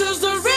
is the